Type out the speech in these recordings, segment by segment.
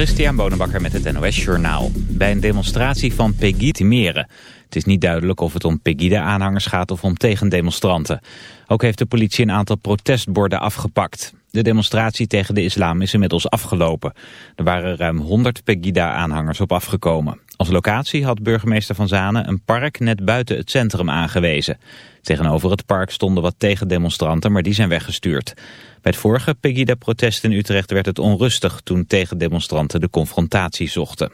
Christian Bonenbakker met het NOS Journaal. Bij een demonstratie van Pegida Meren. Het is niet duidelijk of het om Pegida-aanhangers gaat of om tegendemonstranten. Ook heeft de politie een aantal protestborden afgepakt. De demonstratie tegen de islam is inmiddels afgelopen. Er waren ruim 100 Pegida-aanhangers op afgekomen. Als locatie had burgemeester Van Zanen een park net buiten het centrum aangewezen. Tegenover het park stonden wat tegendemonstranten, maar die zijn weggestuurd. Bij het vorige Pegida-protest in Utrecht werd het onrustig toen tegendemonstranten de confrontatie zochten.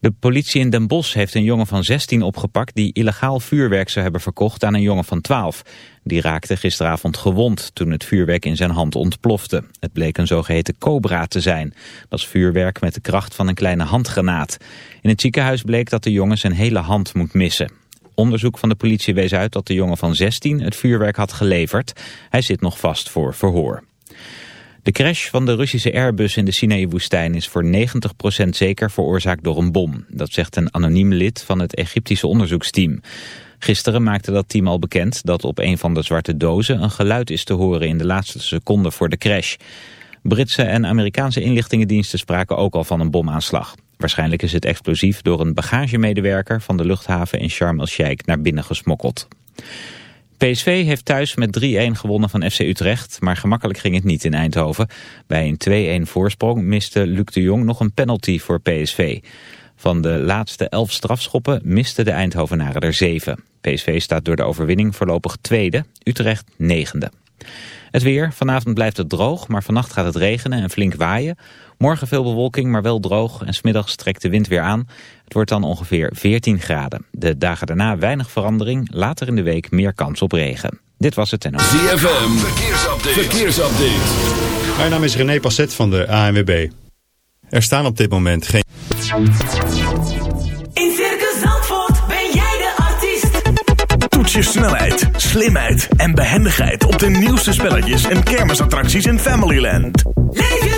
De politie in Den Bosch heeft een jongen van 16 opgepakt die illegaal vuurwerk zou hebben verkocht aan een jongen van 12. Die raakte gisteravond gewond toen het vuurwerk in zijn hand ontplofte. Het bleek een zogeheten cobra te zijn. Dat is vuurwerk met de kracht van een kleine handgranaat. In het ziekenhuis bleek dat de jongen zijn hele hand moet missen. Onderzoek van de politie wees uit dat de jongen van 16 het vuurwerk had geleverd. Hij zit nog vast voor verhoor. De crash van de Russische Airbus in de Sinaï-woestijn is voor 90% zeker veroorzaakt door een bom. Dat zegt een anoniem lid van het Egyptische onderzoeksteam. Gisteren maakte dat team al bekend dat op een van de zwarte dozen een geluid is te horen in de laatste seconde voor de crash. Britse en Amerikaanse inlichtingendiensten spraken ook al van een bomaanslag. Waarschijnlijk is het explosief door een bagagemedewerker van de luchthaven in Sharm el-Sheikh naar binnen gesmokkeld. PSV heeft thuis met 3-1 gewonnen van FC Utrecht, maar gemakkelijk ging het niet in Eindhoven. Bij een 2-1 voorsprong miste Luc de Jong nog een penalty voor PSV. Van de laatste 11 strafschoppen miste de Eindhovenaren er 7. PSV staat door de overwinning voorlopig tweede, Utrecht negende. Het weer, vanavond blijft het droog, maar vannacht gaat het regenen en flink waaien. Morgen veel bewolking, maar wel droog en smiddags trekt de wind weer aan. Het wordt dan ongeveer 14 graden. De dagen daarna weinig verandering, later in de week meer kans op regen. Dit was het en ZFM, verkeersupdate. verkeersupdate. Mijn naam is René Passet van de ANWB. Er staan op dit moment geen... In Circus Zandvoort ben jij de artiest. Toets je snelheid, slimheid en behendigheid op de nieuwste spelletjes en kermisattracties in Familyland. Leef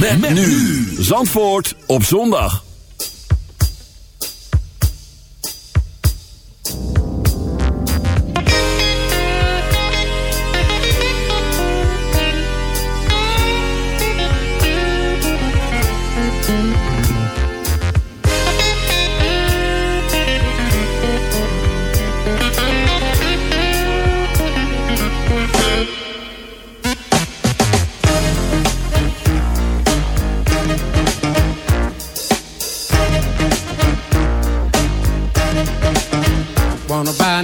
Met, nu. Zandvoort op zondag.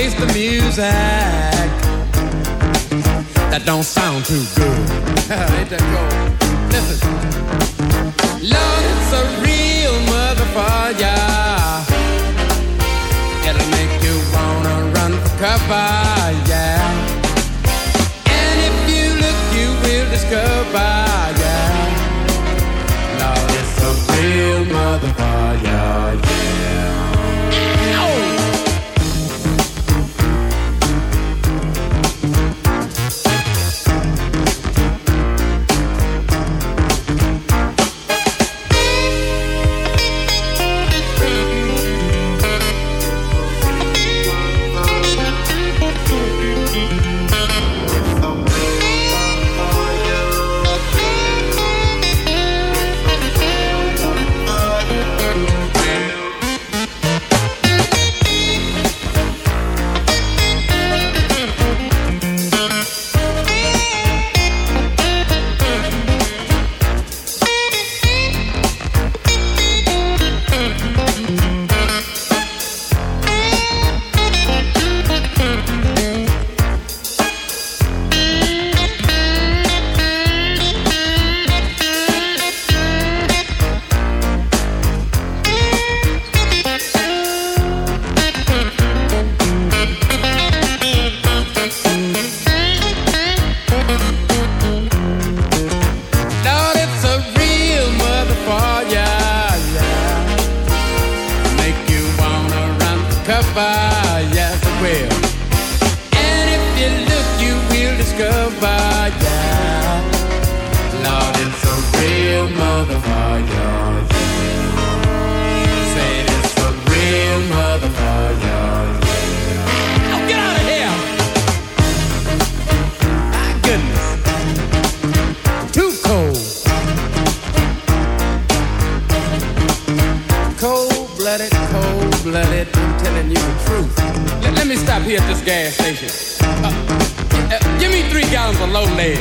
Face the music. That don't sound too good. Ain't that cold? Listen. Lord, it's a real motherfucker. It'll make you wanna run for cover, station. Uh, uh, give me three gallons of low lead.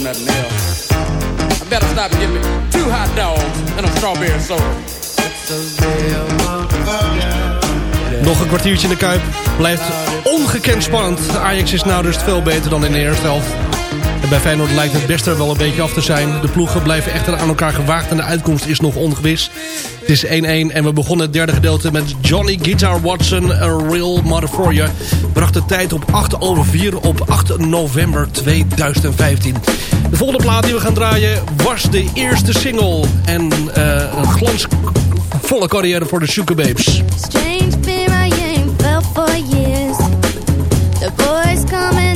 Nothing. I better stop and me two hot dogs and a strawberry soda. Nog een kwartiertje in de Kuip. Blijft ongekend spannend. Ajax is nou dus veel beter dan in de eerste helft. En bij Feyenoord lijkt het best er wel een beetje af te zijn. De ploegen blijven echter aan elkaar gewaagd en de uitkomst is nog ongewis. Het is 1-1 en we begonnen het derde gedeelte met Johnny Guitar Watson, A Real Mother For You. Bracht de tijd op 8 over 4 op 8 november 2015. De volgende plaat die we gaan draaien was de eerste single. En eh, een glansvolle carrière voor de Sugar Babes. Strange fear I ain't felt for years. The boys coming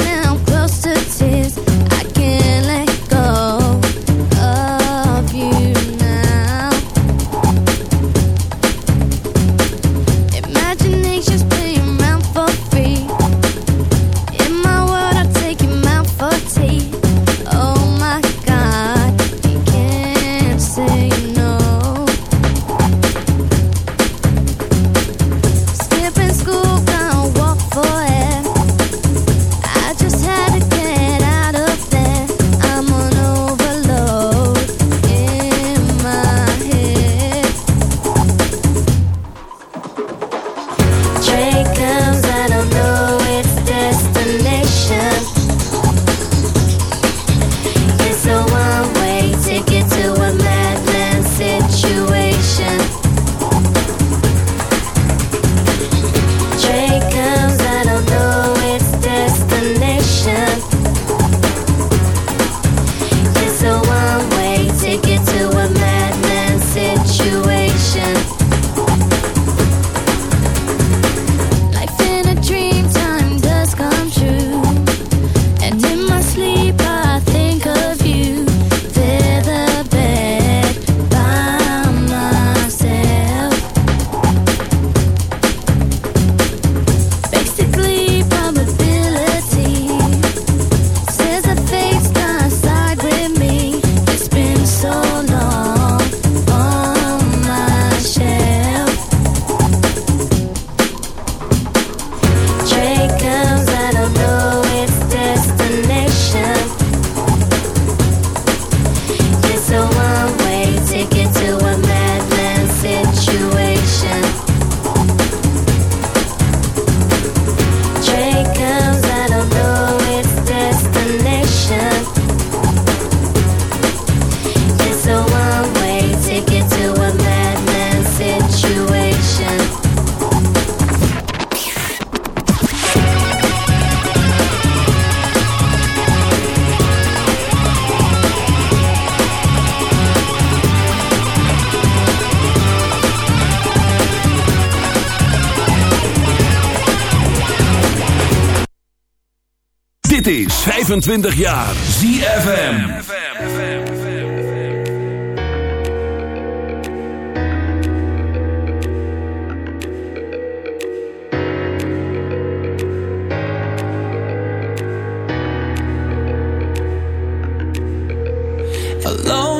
25 jaar. ZFM. Alone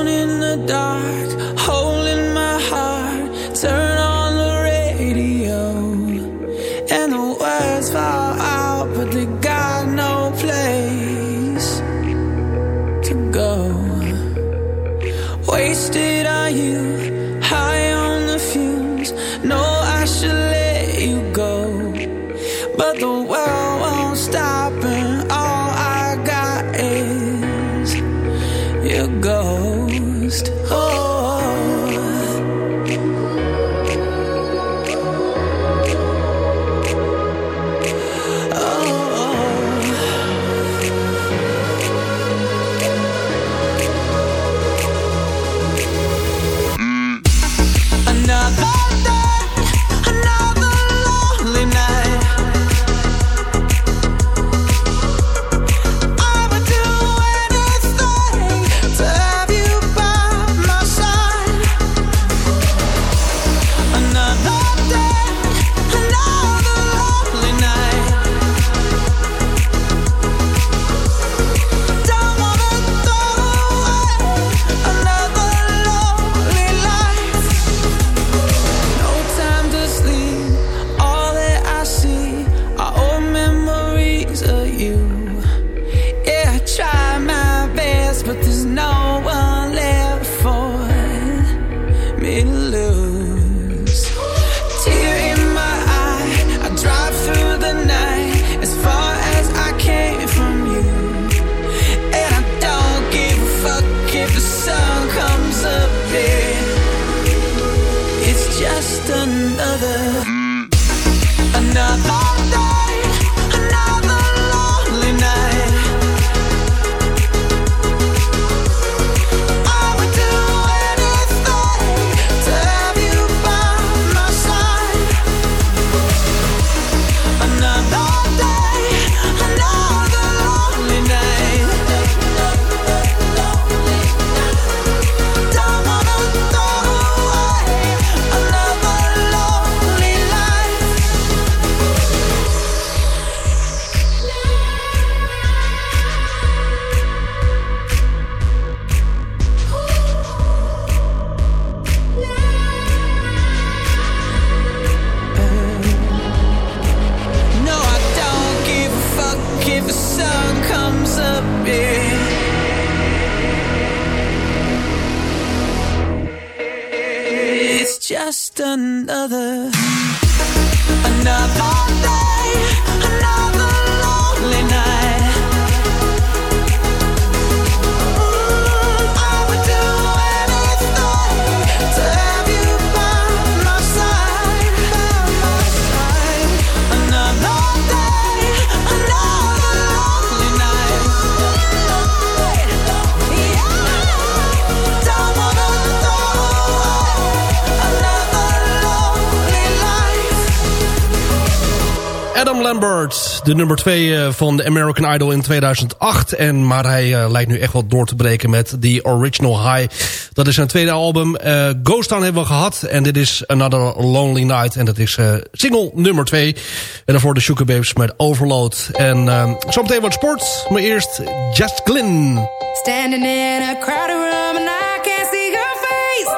de nummer 2 eh, van de American Idol in 2008. En, maar hij eh, lijkt nu echt wel door te breken met The Original High. Dat is zijn tweede album. Uh, Ghost Town hebben we gehad. En dit is Another Lonely Night. En dat is single nummer 2. En daarvoor de Sugar Babes met Overload. En uh, zometeen wat sport. Maar eerst Just Glynn. Standing in a crowded room and I can't see your face.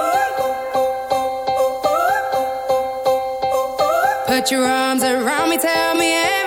Put your arms around me, tell me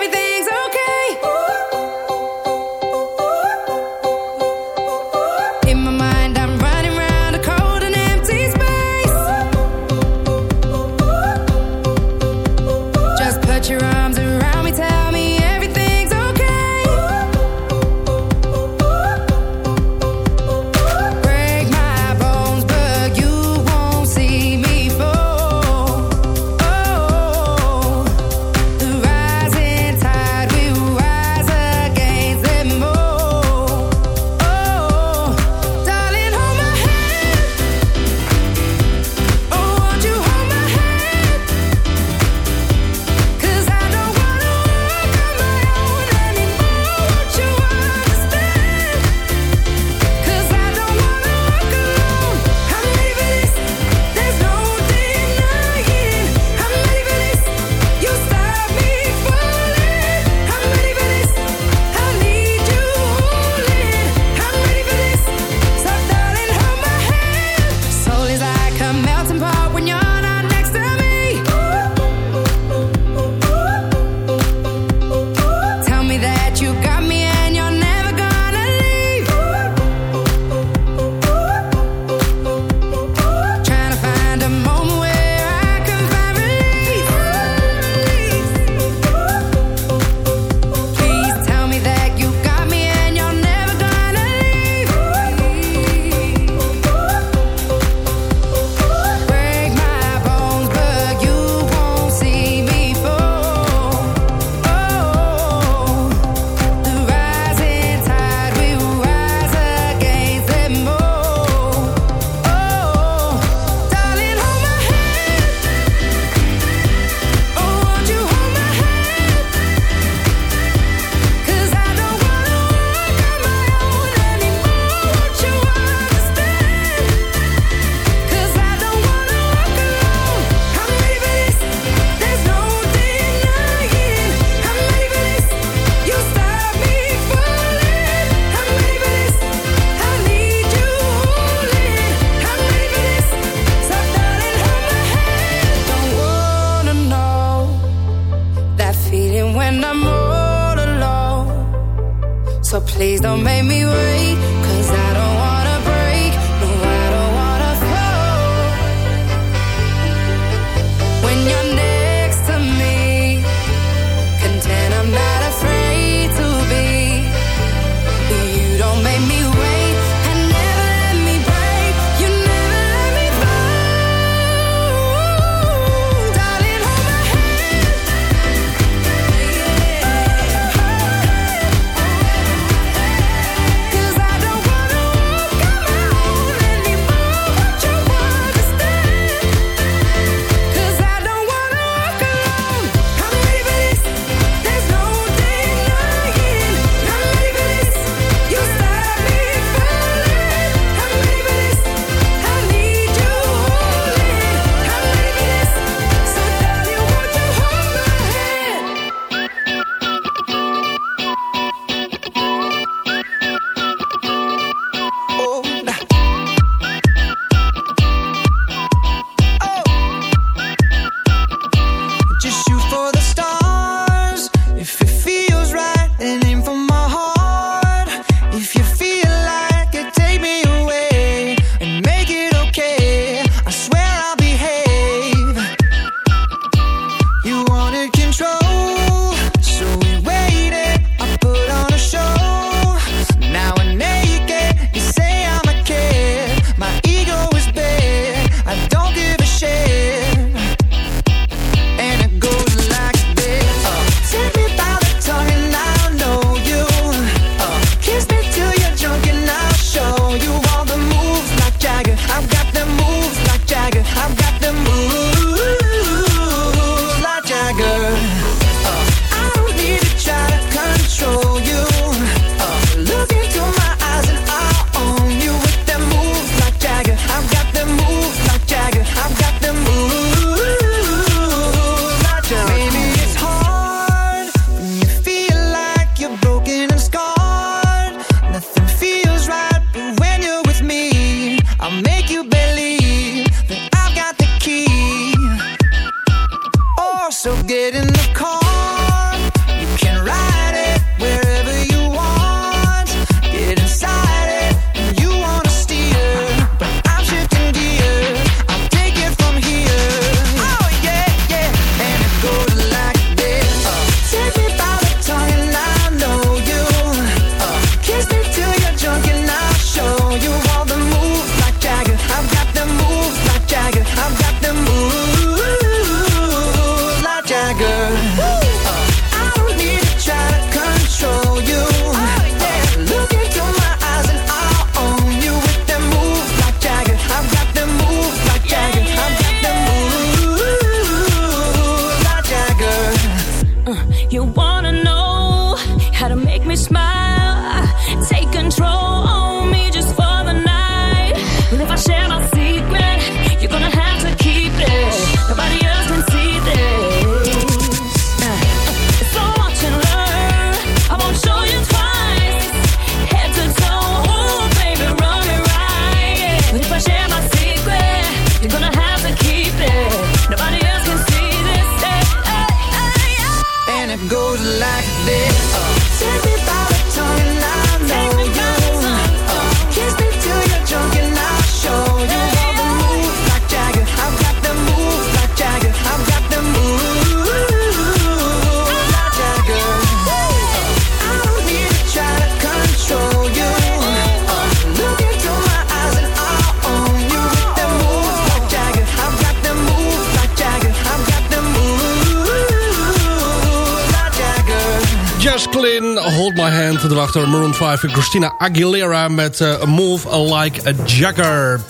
Maroon 5 Christina Aguilera met uh, Move Like a Jagger.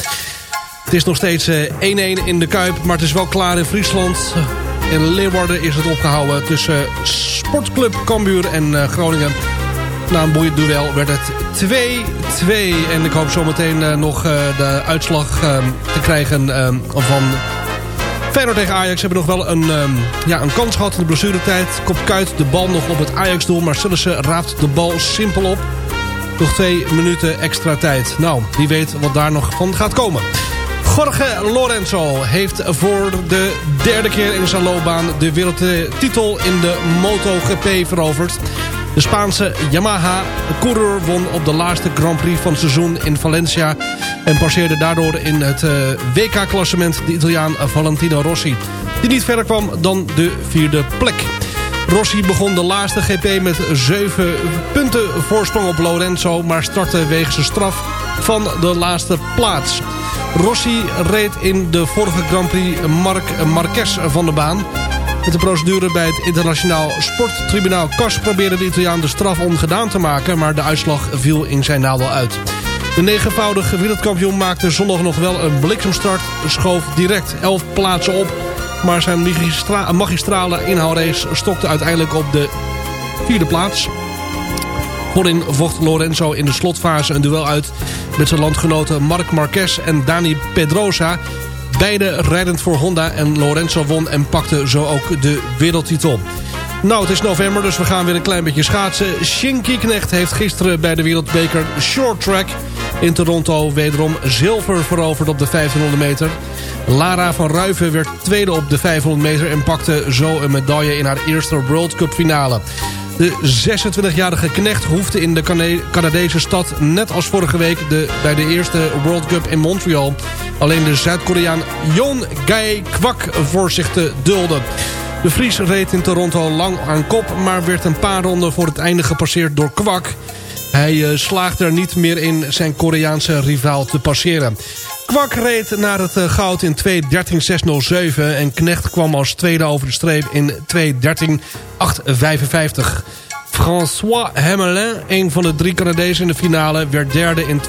Het is nog steeds eh, 1-1 in de Kuip, maar het is wel klaar in Friesland. In Leeuwarden is het opgehouden tussen eh, Sportclub Cambuur en Groningen. Na een boeiend duel werd het 2-2. En ik hoop zometeen nog de uitslag ehm, te krijgen ehm, van Verder tegen Ajax hebben nog wel een, ehm, ja, een kans gehad in de blessuretijd. Kopkuit, de bal nog op het Ajax-doel. Maar Sillissen raapt de bal simpel op. Nog twee minuten extra tijd. Nou, wie weet wat daar nog van gaat komen. Jorge Lorenzo heeft voor de derde keer in zijn loopbaan... de wereldtitel in de MotoGP veroverd. De Spaanse Yamaha-coureur won op de laatste Grand Prix van het seizoen in Valencia... en passeerde daardoor in het eh, WK-klassement de Italiaan Valentino Rossi... die niet verder kwam dan de vierde plek. Rossi begon de laatste GP met 7 punten voorsprong op Lorenzo... maar startte wegens een straf van de laatste plaats. Rossi reed in de vorige Grand Prix Marc Marquez van de baan. Met de procedure bij het internationaal sporttribunaal CAS... probeerde de Italiaan de straf ongedaan te maken... maar de uitslag viel in zijn nadeel uit. De negenvoudige wereldkampioen maakte zondag nog wel een bliksemstart... schoof direct 11 plaatsen op... maar zijn magistra magistrale inhaalrace stokte uiteindelijk op de vierde plaats... Voorin vocht Lorenzo in de slotfase een duel uit met zijn landgenoten Marc Marquez en Dani Pedrosa. Beide rijdend voor Honda en Lorenzo won en pakte zo ook de wereldtitel. Nou, het is november, dus we gaan weer een klein beetje schaatsen. Shinky Knecht heeft gisteren bij de wereldbeker Short Track in Toronto wederom zilver veroverd op de 1500 meter. Lara van Ruiven werd tweede op de 500 meter en pakte zo een medaille in haar eerste World Cup finale. De 26-jarige knecht hoefde in de Cana- Canadese stad... net als vorige week de, bij de eerste World Cup in Montreal... alleen de Zuid-Koreaan Yoon Gae Kwak voor zich te dulden. De Fries reed in Toronto lang aan kop... maar werd een paar ronden voor het einde gepasseerd door Kwak. Hij eh, slaagde er niet meer in zijn Koreaanse rivaal te passeren. Kwak reed naar het eh, goud in 2.13.607 en Knecht kwam als tweede over de streep in 2.13.855. François Hemelin, een van de drie Canadezen in de finale, werd derde in 2.13.987.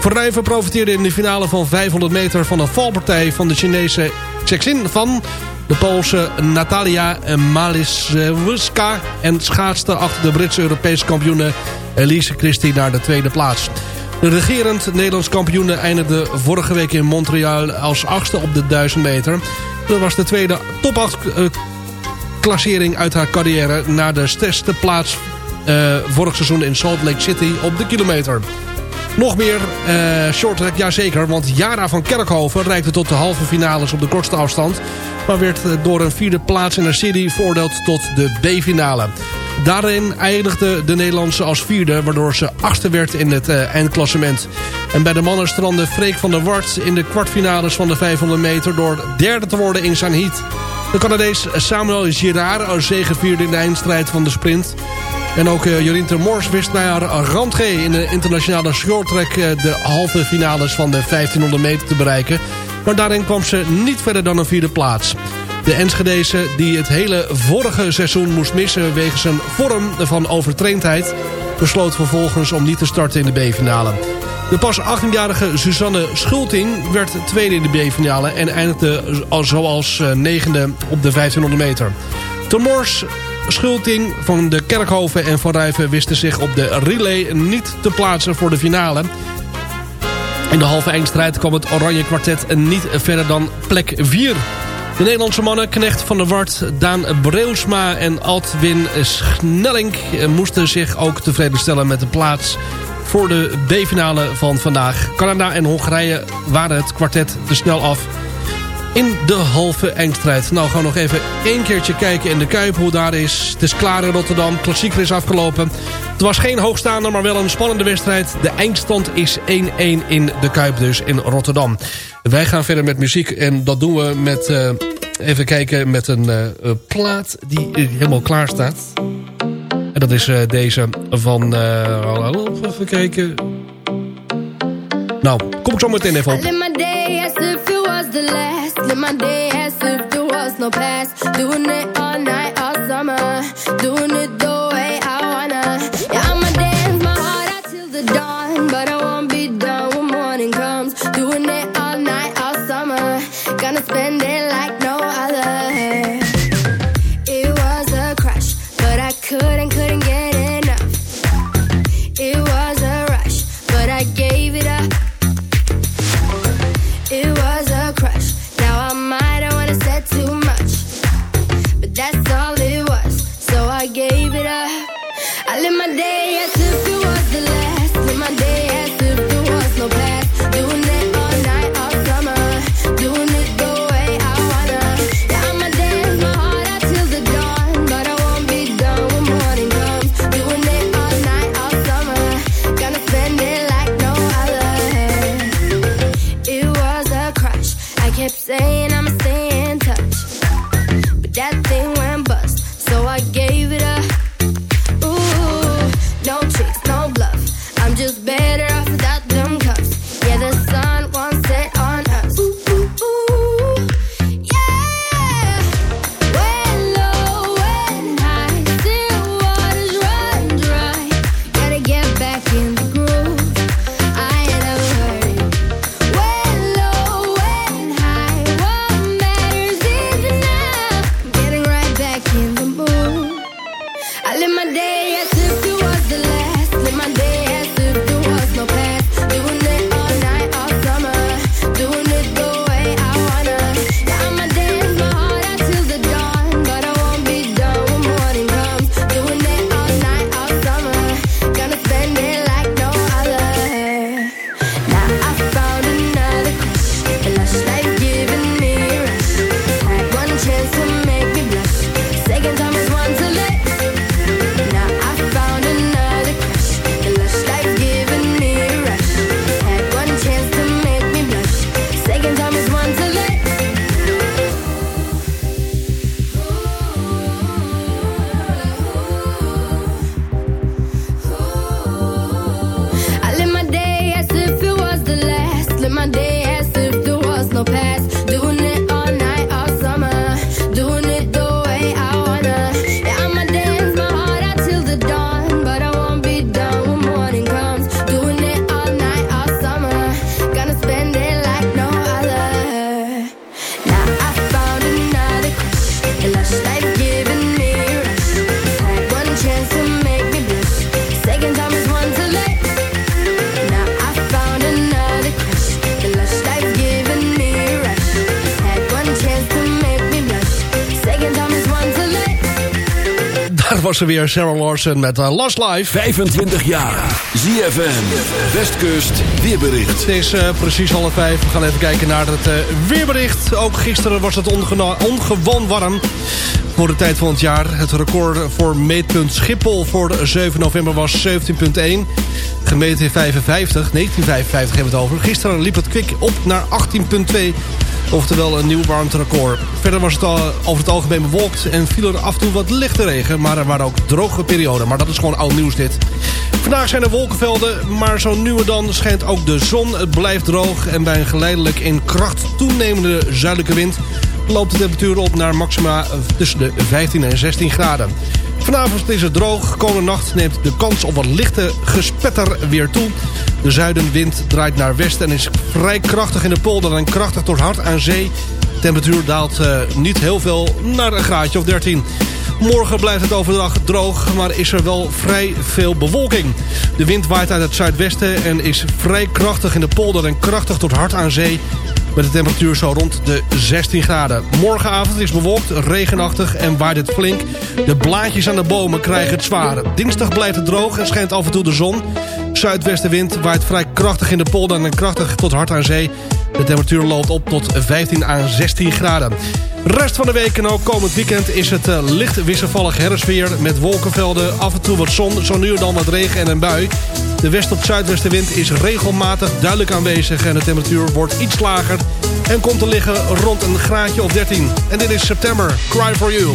Verrijven profiteerde in de finale van 500 meter van een valpartij van de Chinese Chexin van de Poolse Natalia Malisewska en schaatste achter de Britse Europese kampioene Elise Christie naar de tweede plaats. De regerend Nederlands kampioene eindigde vorige week in Montreal als achtste op de 1000 meter. Dat was de tweede top 8 eh, klassering uit haar carrière... na de zesde plaats eh, vorig seizoen in Salt Lake City op de kilometer. Nog meer eh short track, jazeker, want Jara van Kerkhoven reikte tot de halve finales op de kortste afstand. Maar werd eh, door een vierde plaats in de serie veroordeeld tot de B-finale. Daarin eindigde de Nederlandse als vierde, waardoor ze achtste werd in het eh, eindklassement. En bij de mannen strandde Freek van der Wart in de kwartfinales van de 500 meter... door derde te worden in zijn heat. De Canadees Samuel Girard zegevierde in de eindstrijd van de sprint. En ook uh, Jorien Termors wist naar haar randgee in de internationale shorttrack... Uh, de halve finales van de 1500 meter te bereiken. Maar daarin kwam ze niet verder dan een vierde plaats. De Enschedese die het hele vorige seizoen moest missen... wegens een vorm van overtraindheid... besloot vervolgens om niet te starten in de B-finale. De pas 18-jarige Suzanne Schulting werd tweede in de B-finale... en eindigde al zoals negende op de 1500 meter. Termors Schulting van de Kerkhoven en Van Rijven wisten zich op de relay niet te plaatsen voor de finale. In de halve eindstrijd kwam het Oranje Kwartet niet verder dan plek 4. De Nederlandse mannen Knecht van der Wart, Daan Breusma en Altwin Snelling... moesten zich ook tevreden stellen met de plaats voor de B-finale van vandaag. Canada en Hongarije waren het kwartet te snel af in de halve eindstrijd. Nou, gaan we nog even één keertje kijken in de Kuip hoe daar is. Het is klaar in Rotterdam. Klassieker is afgelopen. Het was geen hoogstaander, maar wel een spannende wedstrijd. De eindstand is 1-1 in de Kuip dus in Rotterdam. Wij gaan verder met muziek en dat doen we met... Uh, even kijken met een uh, plaat die helemaal klaar staat. En dat is uh, deze van... even kijken... Nou, kom ik zo meteen even op. Live my day as if there was no past. Doing it all night, all summer. Doing it feels bad. Daar was er weer Sarah Larson met uh, Last Life. 25 jaar. ZFM. Westkust weerbericht. Het is uh, precies half vijf. We gaan even kijken naar het uh, weerbericht. Ook gisteren was het ongewoon warm voor de tijd van het jaar. Het record voor meetpunt Schiphol voor 7 november was 17,1. Gemeten in 55, 1955 hebben we het over. Gisteren liep het kwik op naar 18,2. Oftewel een nieuw warmterecord. Verder was het al over het algemeen bewolkt en viel er af en toe wat lichte regen. Maar er waren ook droge perioden. Maar dat is gewoon oud nieuws dit. Vandaag zijn er wolkenvelden, maar zo nu en dan schijnt ook de zon. Het blijft droog en bij een geleidelijk in kracht toenemende zuidelijke wind... loopt de temperatuur op naar maxima tussen de 15 en 16 graden. Vanavond is het droog. Komende nacht neemt de kans op wat lichte gespetter weer toe. De zuidenwind draait naar west en is vrij krachtig in de polder... en krachtig tot hard aan zee. De temperatuur daalt uh, niet heel veel naar een graadje of 13. Morgen blijft het overdag droog, maar is er wel vrij veel bewolking. De wind waait uit het zuidwesten en is vrij krachtig in de polder... en krachtig tot hard aan zee met de temperatuur zo rond de 16 graden. Morgenavond is bewolkt, regenachtig en waait het flink. De blaadjes aan de bomen krijgen het zware. Dinsdag blijft het droog en schijnt af en toe de zon. Zuidwestenwind waait vrij krachtig in de polder en krachtig tot hard aan zee. De temperatuur loopt op tot 15 à 16 graden. Rest van de week en ook komend weekend is het uh, licht wisselvallig herfstweer... met wolkenvelden, af en toe wat zon, zo nu en dan wat regen en een bui. De west- tot zuidwestenwind is regelmatig duidelijk aanwezig... en de temperatuur wordt iets lager en komt te liggen rond een graadje of 13. En dit is september, Cry For You.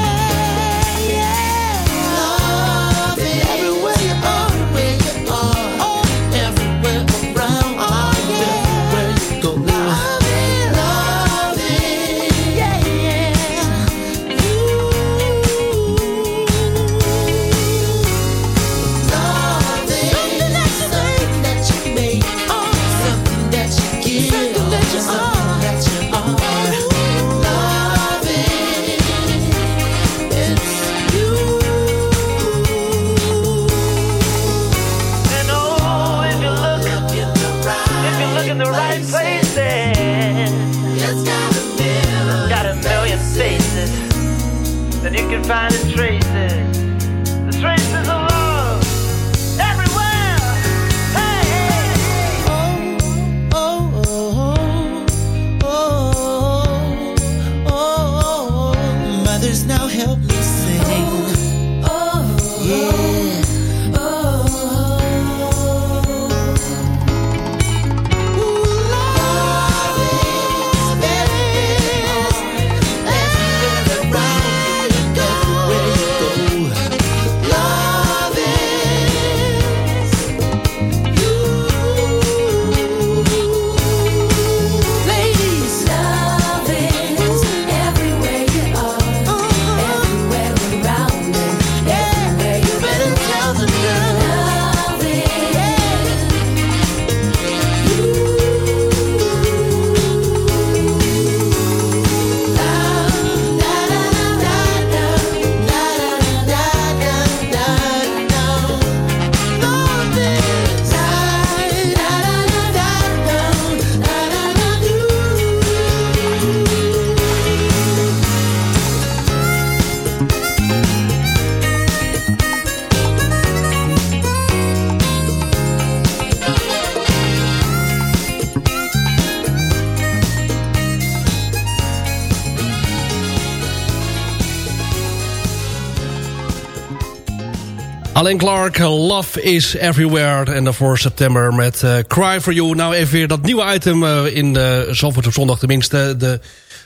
Alain Clark, Love is Everywhere. En daarvoor september met eh, Cry for You. Nou even weer dat nieuwe item eh, in de Zandvoort op zondag. Tenminste de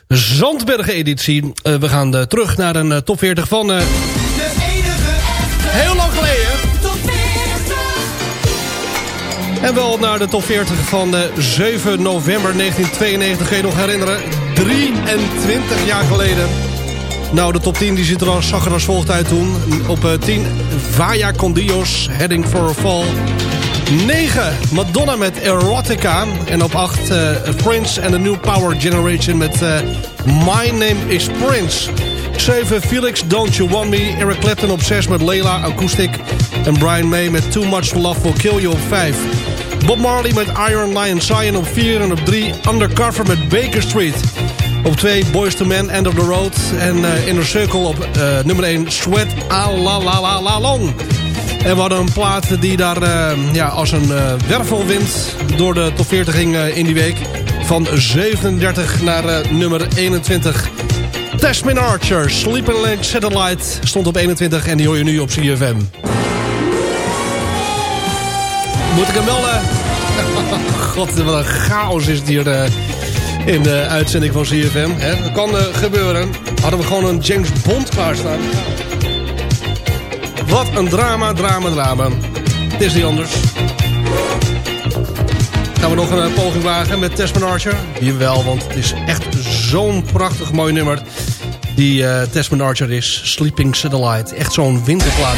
Zandbergen editie. Eh, we gaan eh, terug naar een eh, top 40 van... eh, heel lang geleden. En wel naar de top 40 van eh, 7 november 1992. Kun je nog herinneren? 23 jaar geleden. Nou, de top 10 die ziet er al, zag er als volgt uit toen. Op eh, 10, Vaya con Dios, Heading for a Fall. 9, Madonna met Erotica. En op 8, eh, Prince and the New Power Generation met eh, My Name is Prince. 7, Felix, Don't You Want Me. Eric Clapton op 6 met Layla, Acoustic. En Brian May met Too Much Love Will Kill You op 5. Bob Marley met Iron Lion Cyan op 4. En op 3, Undercover met Baker Street. Op 2 Boys to Men, End of the Road. En eh, Inner Circle op eh, nummer 1 Sweat A La La La La Long. En we hadden een plaat die daar eh, ja, als een wervelwind door de top 40 ging in die week. Van 37 naar nummer 21. Tasmin Archer, Sleeping Lake Satellite stond op 21 en die hoor je nu op CFM. Moet ik hem wel... eh, God, wat een chaos is hier in de uitzending van CFM. Hè? Dat kan eh, gebeuren. Hadden we gewoon een James Bond klaarstaan. Wat een drama, drama, drama. Het is niet anders. Gaan we nog een eh, poging wagen met Tesman Archer? Jawel, want het is echt zo'n prachtig mooi nummer. Die Tesman Archer is. Sleeping Satellite. Echt zo'n winterplaat.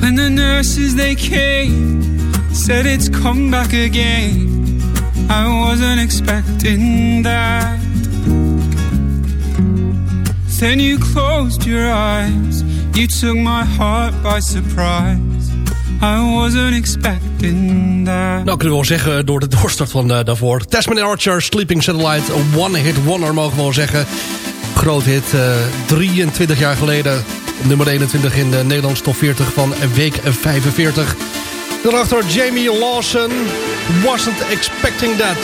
When the nurses they came, said it's come back again. I wasn't expecting that. Then you closed your eyes, you took my heart by surprise. I wasn't expecting that. Nou kunnen we wel zeggen door de doorstart van eh, daarvoor. Tasman Archer, Sleeping Satellite, een one-hit wonder mogen we wel zeggen. Groot hit, eh, 23 jaar geleden. Nummer 21 in de Nederlandse top 40 van week 45. Daarachter Jamie Lawson, Wasn't Expecting That.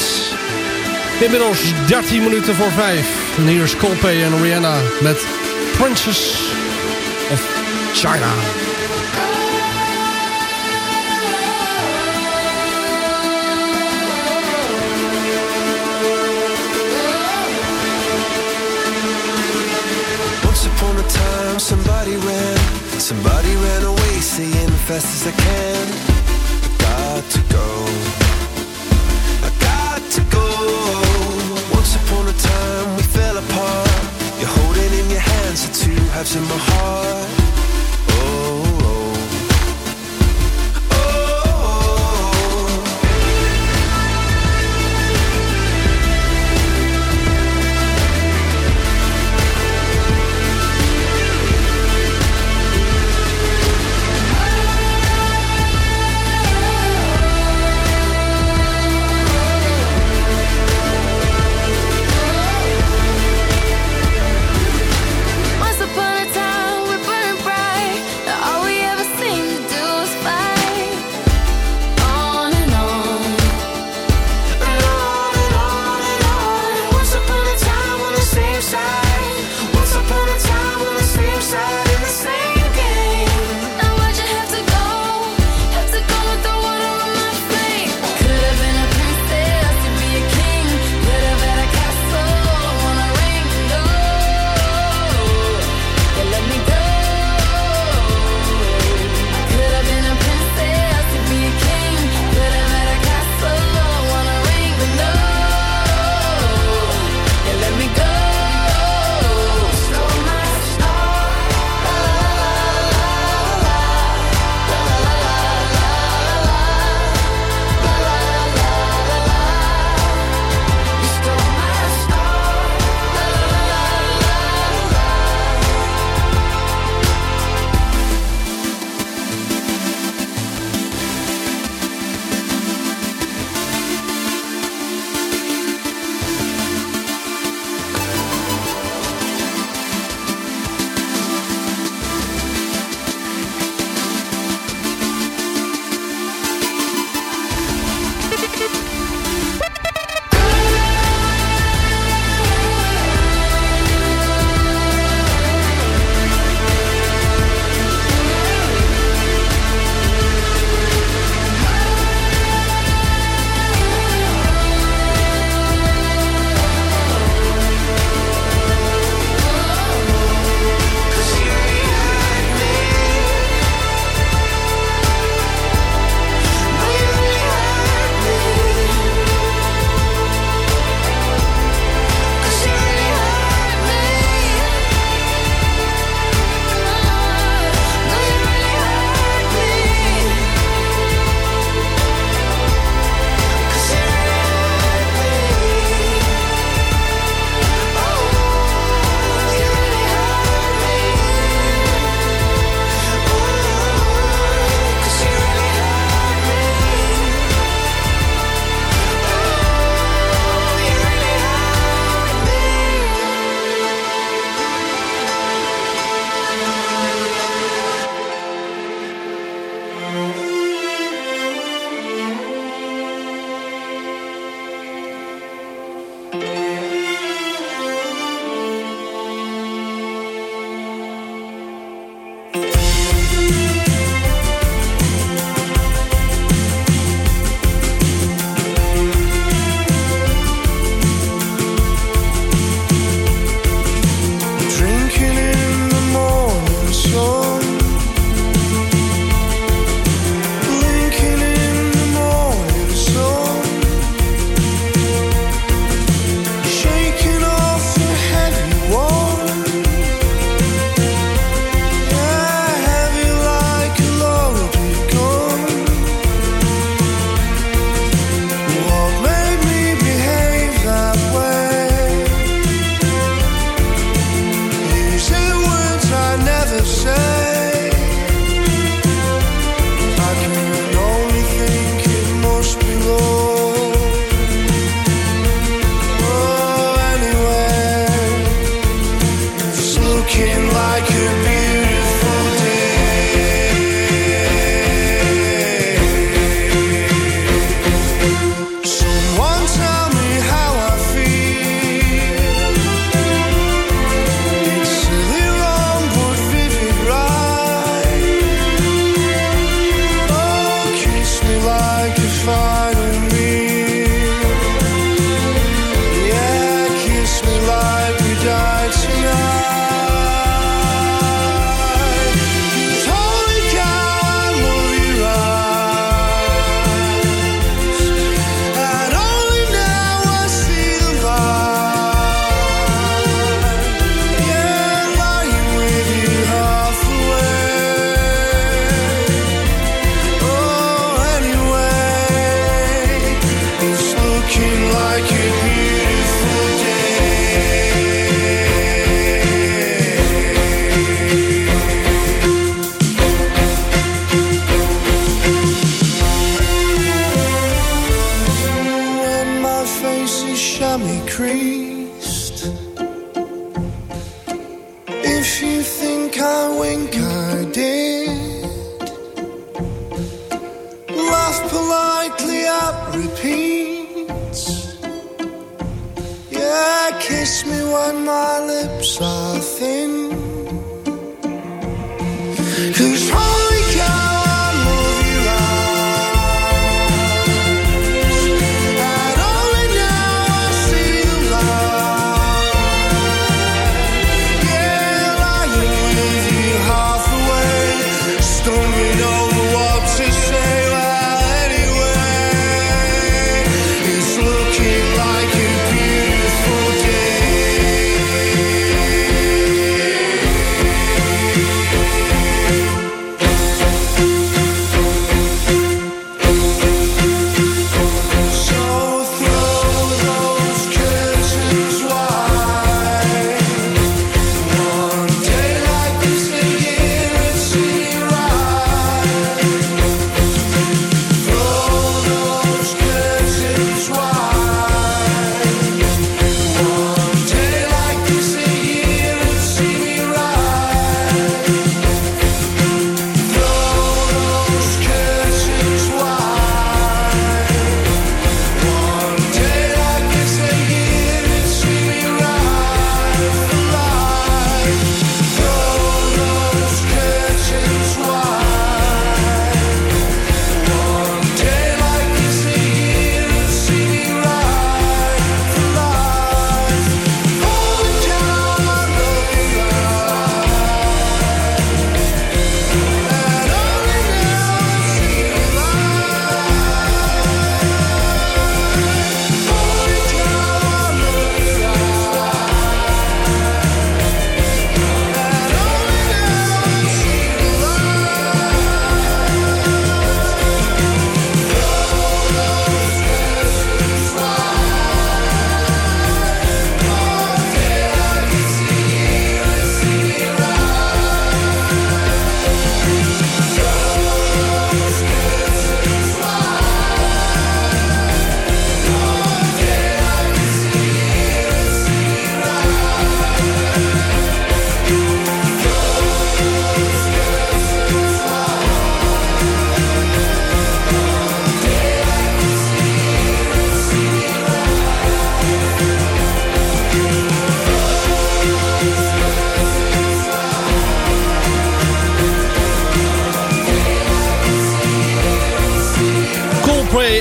Inmiddels 13 minuten voor 5. En hier is Coldplay en Rihanna met Princess of China. Time, somebody ran, somebody ran away, saying fast as I can. I got to go, I got to go. Once upon a time, we fell apart. You're holding in your hands the two halves of my heart. Oh,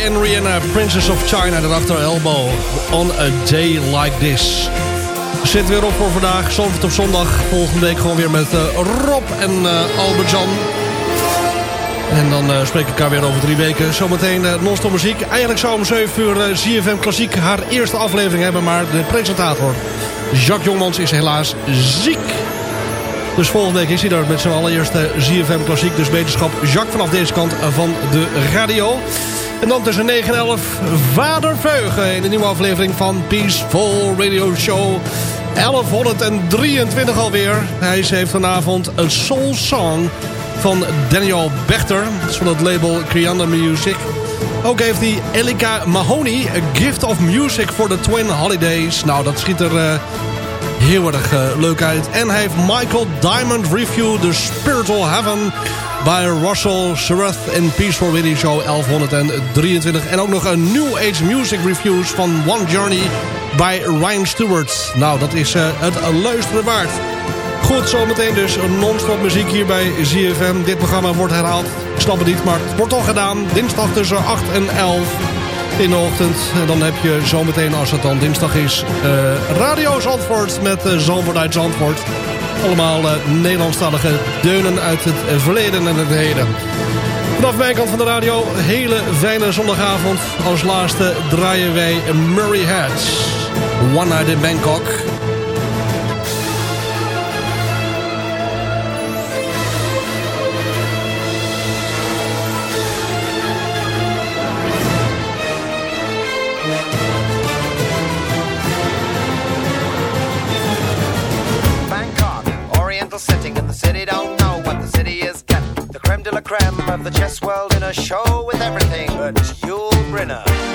en Rihanna, Princess of China, daarachter Elbow. On a day like this. Zit weer op voor vandaag, Zandvoort op zondag. Volgende week gewoon weer met eh, Rob en eh, Albert-Jan. En dan uh, spreken we elkaar weer over drie weken. Zometeen uh, non-stop muziek. Eigenlijk zou om 7 uur ZFM Klassiek haar eerste aflevering hebben. Maar de presentator Jacques Jongmans is helaas ziek. Dus volgende week is hij daar met zijn allereerste ZFM Klassiek. Dus wetenschap Jacques vanaf deze kant van de radio. En dan tussen 9 en 11 Vader Veugen in de nieuwe aflevering van Peaceful Radio Show 1123 alweer. Hij heeft vanavond een soul song van Daniel Bechter. Van het label Creanda Music. Ook heeft hij Elika Mahoney, A Gift of Music for the Twin Holidays. Nou, dat schiet er uh, heel erg uh, leuk uit. En hij heeft Michael Diamond Review, The Spiritual Heaven... bij Russell Sherath in Peaceful Radio Show 1123. En ook nog een New Age Music Reviews van One Journey bij Ryan Stewart. Nou, dat is uh, het luisteren waard. Goed, zometeen dus non-stop muziek hier bij ZFM. Dit programma wordt herhaald. Ik snap het niet, maar het wordt toch gedaan. Dinsdag tussen 8 en 11 in de ochtend. En dan heb je zometeen, als het dan dinsdag is, uh, Radio Zandvoort met uh, Zandvoort. Allemaal uh, Nederlandstalige deunen uit het verleden en het heden. Vanaf mijn kant van de radio, hele fijne zondagavond. Als laatste draaien wij Murray Heads. One Night in Bangkok. Setting and the city don't know what the city. The creme de la creme of the chess world in a show with everything but Yul Brynner.